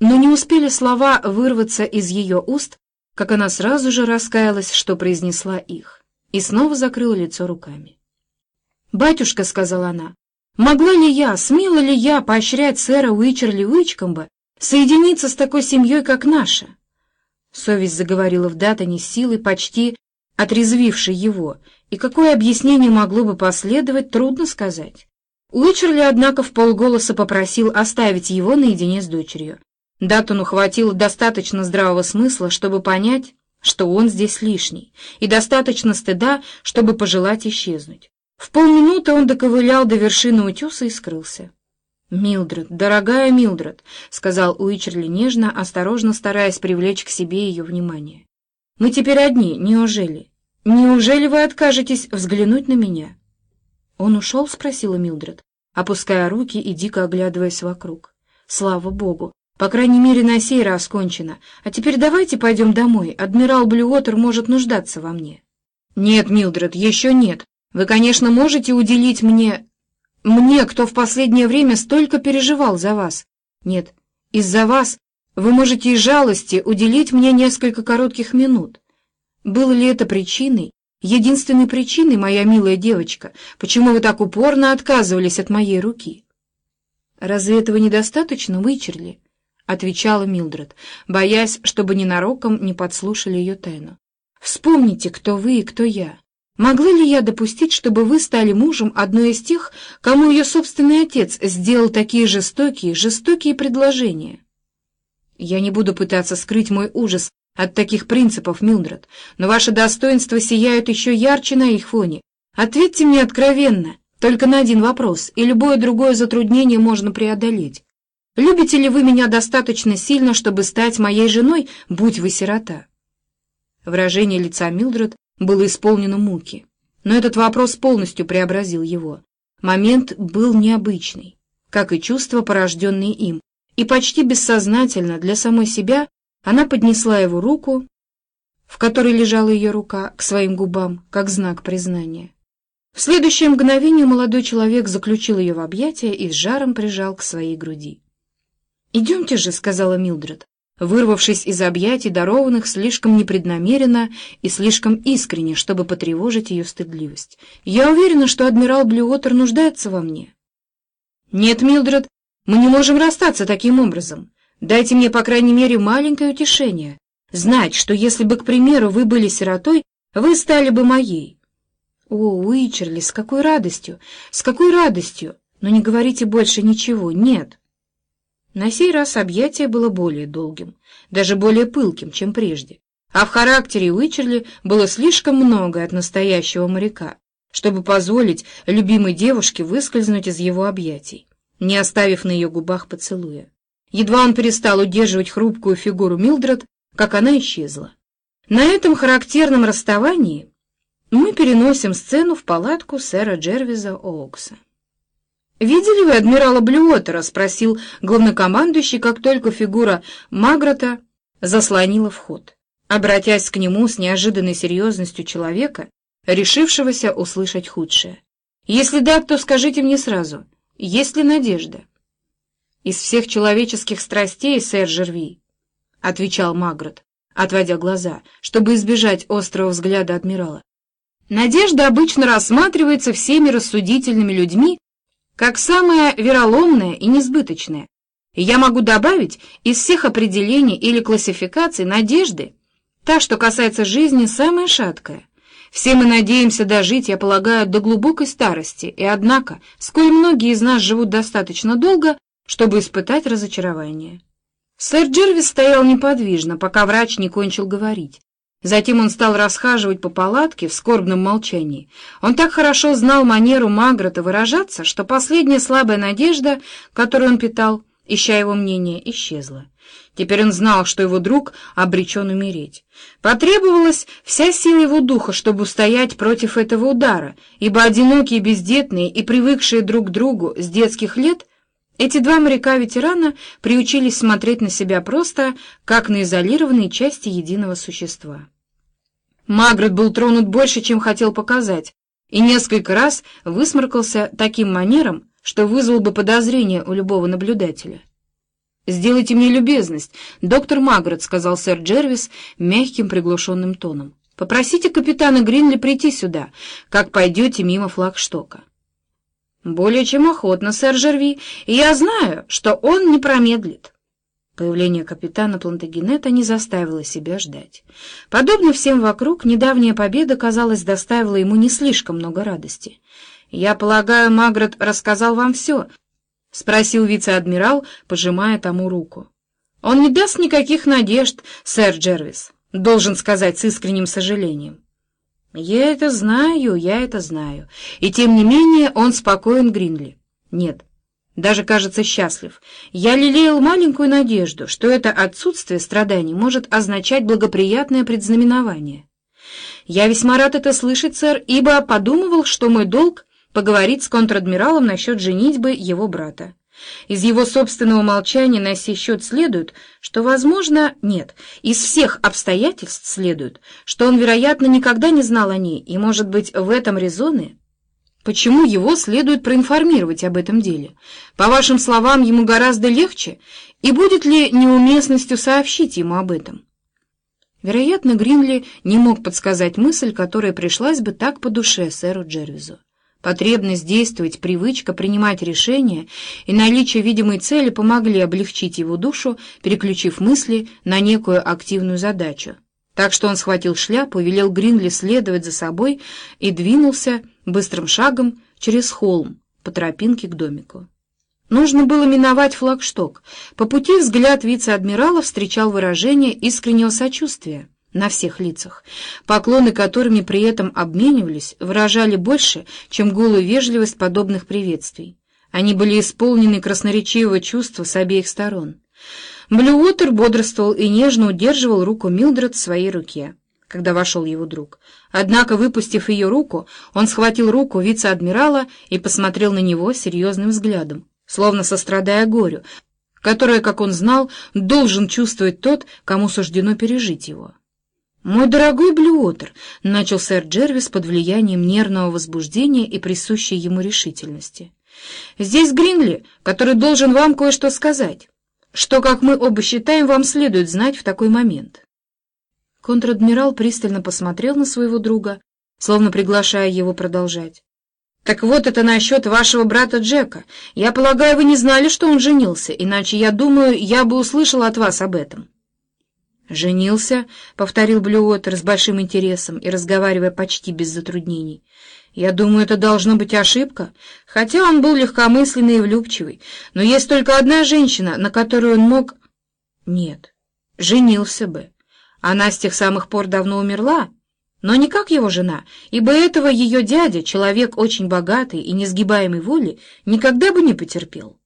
Но не успели слова вырваться из ее уст, как она сразу же раскаялась, что произнесла их, и снова закрыла лицо руками. «Батюшка», — сказала она, — «могла ли я, смела ли я поощрять сэра Уичерли Уичкомба соединиться с такой семьей, как наша?» Совесть заговорила в Датане силой, почти отрезвившей его, и какое объяснение могло бы последовать, трудно сказать. Уичерли, однако, в полголоса попросил оставить его наедине с дочерью. Датону хватило достаточно здравого смысла, чтобы понять, что он здесь лишний, и достаточно стыда, чтобы пожелать исчезнуть. В полминуты он доковылял до вершины утеса и скрылся. «Милдред, дорогая Милдред», — сказал Уичерли нежно, осторожно стараясь привлечь к себе ее внимание. «Мы теперь одни, неужели? Неужели вы откажетесь взглянуть на меня?» «Он ушел?» — спросила Милдред, опуская руки и дико оглядываясь вокруг. «Слава Богу! По крайней мере, на сей раз кончено. А теперь давайте пойдем домой. Адмирал Блюотер может нуждаться во мне». «Нет, Милдред, еще нет. Вы, конечно, можете уделить мне... Мне, кто в последнее время столько переживал за вас. Нет, из-за вас вы можете из жалости уделить мне несколько коротких минут. Было ли это причиной, единственной причиной, моя милая девочка, почему вы так упорно отказывались от моей руки?» «Разве этого недостаточно, Вычерли?» — отвечала Милдред, боясь, чтобы ненароком не подслушали ее тайну. «Вспомните, кто вы и кто я. Могла ли я допустить, чтобы вы стали мужем одной из тех, кому ее собственный отец сделал такие жестокие, жестокие предложения?» «Я не буду пытаться скрыть мой ужас от таких принципов, Милдред, но ваши достоинства сияют еще ярче на их фоне. Ответьте мне откровенно, только на один вопрос, и любое другое затруднение можно преодолеть. Любите ли вы меня достаточно сильно, чтобы стать моей женой, будь вы сирота?» Выражение лица Милдред было исполнено муки, но этот вопрос полностью преобразил его. Момент был необычный, как и чувства, порожденные им, и почти бессознательно для самой себя она поднесла его руку, в которой лежала ее рука, к своим губам, как знак признания. В следующее мгновение молодой человек заключил ее в объятия и с жаром прижал к своей груди. «Идемте же», — сказала Милдред, вырвавшись из объятий, дарованных слишком непреднамеренно и слишком искренне, чтобы потревожить ее стыдливость. «Я уверена, что адмирал Блюотер нуждается во мне». «Нет, Милдред, мы не можем расстаться таким образом. Дайте мне, по крайней мере, маленькое утешение. Знать, что если бы, к примеру, вы были сиротой, вы стали бы моей». «О, Уичерли, с какой радостью! С какой радостью! Но не говорите больше ничего, нет!» На сей раз объятие было более долгим, даже более пылким, чем прежде, а в характере Уичерли было слишком много от настоящего моряка, чтобы позволить любимой девушке выскользнуть из его объятий, не оставив на ее губах поцелуя. Едва он перестал удерживать хрупкую фигуру Милдред, как она исчезла. На этом характерном расставании мы переносим сцену в палатку сэра Джервиза Оукса. «Видели вы адмирала Блюотера?» — спросил главнокомандующий, как только фигура Магрота заслонила вход, обратясь к нему с неожиданной серьезностью человека, решившегося услышать худшее. «Если да, то скажите мне сразу, есть ли надежда?» «Из всех человеческих страстей, сэр Жерви», — отвечал Магрот, отводя глаза, чтобы избежать острого взгляда адмирала. «Надежда обычно рассматривается всеми рассудительными людьми как самое вероломное и несбыточное. И я могу добавить из всех определений или классификаций надежды, та, что касается жизни, самая шаткая. Все мы надеемся дожить, я полагаю, до глубокой старости, и однако, сколь многие из нас живут достаточно долго, чтобы испытать разочарование. Сэр Джервис стоял неподвижно, пока врач не кончил говорить. Затем он стал расхаживать по палатке в скорбном молчании. Он так хорошо знал манеру Магрота выражаться, что последняя слабая надежда, которую он питал, ища его мнение, исчезла. Теперь он знал, что его друг обречен умереть. Потребовалась вся сила его духа, чтобы устоять против этого удара, ибо одинокие, бездетные и привыкшие друг к другу с детских лет, эти два моряка-ветерана приучились смотреть на себя просто, как на изолированные части единого существа. Магрот был тронут больше, чем хотел показать, и несколько раз высморкался таким манером, что вызвал бы подозрение у любого наблюдателя. «Сделайте мне любезность, доктор Магрот», — сказал сэр Джервис мягким приглушенным тоном. «Попросите капитана Гринли прийти сюда, как пойдете мимо флагштока». «Более чем охотно, сэр Жерви, и я знаю, что он не промедлит». Появление капитана Плантагенета не заставило себя ждать. Подобно всем вокруг, недавняя победа, казалось, доставила ему не слишком много радости. «Я полагаю, Магрот рассказал вам все?» — спросил вице-адмирал, пожимая тому руку. «Он не даст никаких надежд, сэр Джервис», — должен сказать с искренним сожалением. «Я это знаю, я это знаю. И тем не менее он спокоен, Гринли. Нет, даже, кажется, счастлив. Я лелеял маленькую надежду, что это отсутствие страданий может означать благоприятное предзнаменование. Я весьма рад это слышать, сэр, ибо подумывал, что мой долг — поговорить с контр-адмиралом насчет женитьбы его брата. Из его собственного молчания на сей счет следует, что, возможно, нет, из всех обстоятельств следует, что он, вероятно, никогда не знал о ней, и, может быть, в этом резоны... Почему его следует проинформировать об этом деле? По вашим словам, ему гораздо легче, и будет ли неуместностью сообщить ему об этом? Вероятно, Гринли не мог подсказать мысль, которая пришлась бы так по душе сэру Джервизу. Потребность действовать, привычка принимать решения и наличие видимой цели помогли облегчить его душу, переключив мысли на некую активную задачу. Так что он схватил шляпу, велел Гринли следовать за собой и двинулся быстрым шагом через холм по тропинке к домику. Нужно было миновать флагшток. По пути взгляд вице-адмирала встречал выражение искреннего сочувствия на всех лицах, поклоны которыми при этом обменивались, выражали больше, чем голую вежливость подобных приветствий. Они были исполнены красноречивого чувства с обеих сторон. Блюотер бодрствовал и нежно удерживал руку Милдред в своей руке, когда вошел его друг. Однако, выпустив ее руку, он схватил руку вице-адмирала и посмотрел на него серьезным взглядом, словно сострадая горю, которое, как он знал, должен чувствовать тот, кому суждено пережить его. «Мой дорогой Блюотер», — начал сэр Джервис под влиянием нервного возбуждения и присущей ему решительности. «Здесь Гринли, который должен вам кое-что сказать» что, как мы оба считаем, вам следует знать в такой момент. Контр-адмирал пристально посмотрел на своего друга, словно приглашая его продолжать. «Так вот это насчет вашего брата Джека. Я полагаю, вы не знали, что он женился, иначе, я думаю, я бы услышал от вас об этом». «Женился», — повторил Блюотер с большим интересом и разговаривая почти без затруднений. Я думаю, это должно быть ошибка, хотя он был легкомысленный и влюбчивый. Но есть только одна женщина, на которую он мог... Нет, женился бы. Она с тех самых пор давно умерла, но не как его жена, ибо этого ее дядя, человек очень богатый и несгибаемой воли, никогда бы не потерпел.